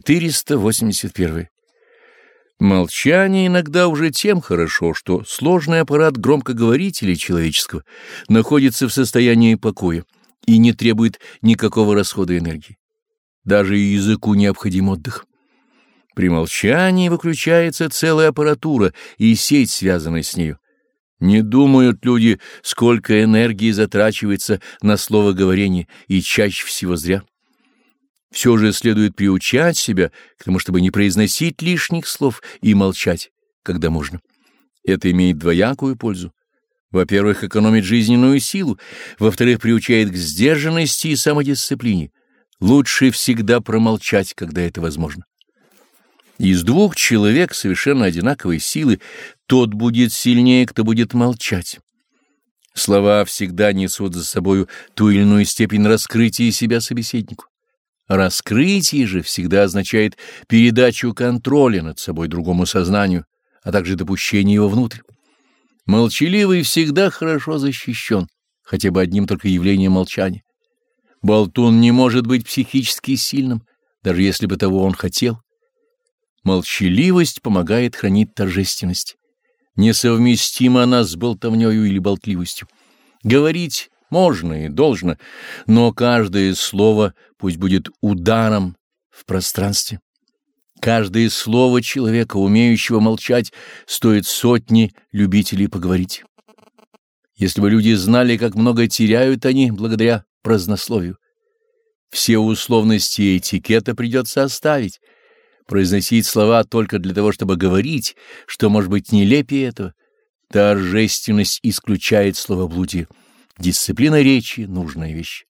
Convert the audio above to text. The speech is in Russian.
481. Молчание иногда уже тем хорошо, что сложный аппарат громкоговорителей человеческого находится в состоянии покоя и не требует никакого расхода энергии. Даже языку необходим отдых. При молчании выключается целая аппаратура и сеть, связанная с нею. Не думают люди, сколько энергии затрачивается на словоговорение, и чаще всего зря. Все же следует приучать себя к тому, чтобы не произносить лишних слов и молчать, когда можно. Это имеет двоякую пользу. Во-первых, экономит жизненную силу, во-вторых, приучает к сдержанности и самодисциплине. Лучше всегда промолчать, когда это возможно. Из двух человек совершенно одинаковой силы тот будет сильнее, кто будет молчать. Слова всегда несут за собою ту или иную степень раскрытия себя собеседнику. Раскрытие же всегда означает передачу контроля над собой другому сознанию, а также допущение его внутрь. Молчаливый всегда хорошо защищен, хотя бы одним только явлением молчания. Болтун не может быть психически сильным, даже если бы того он хотел. Молчаливость помогает хранить торжественность. Несовместима она с болтовнёю или болтливостью. Говорить можно и должно, но каждое слово пусть будет ударом в пространстве. Каждое слово человека, умеющего молчать, стоит сотни любителей поговорить. Если бы люди знали, как много теряют они благодаря празднословию, все условности этикета придется оставить, произносить слова только для того, чтобы говорить, что может быть нелепее этого. Торжественность исключает словоблудие. Дисциплина речи — нужная вещь.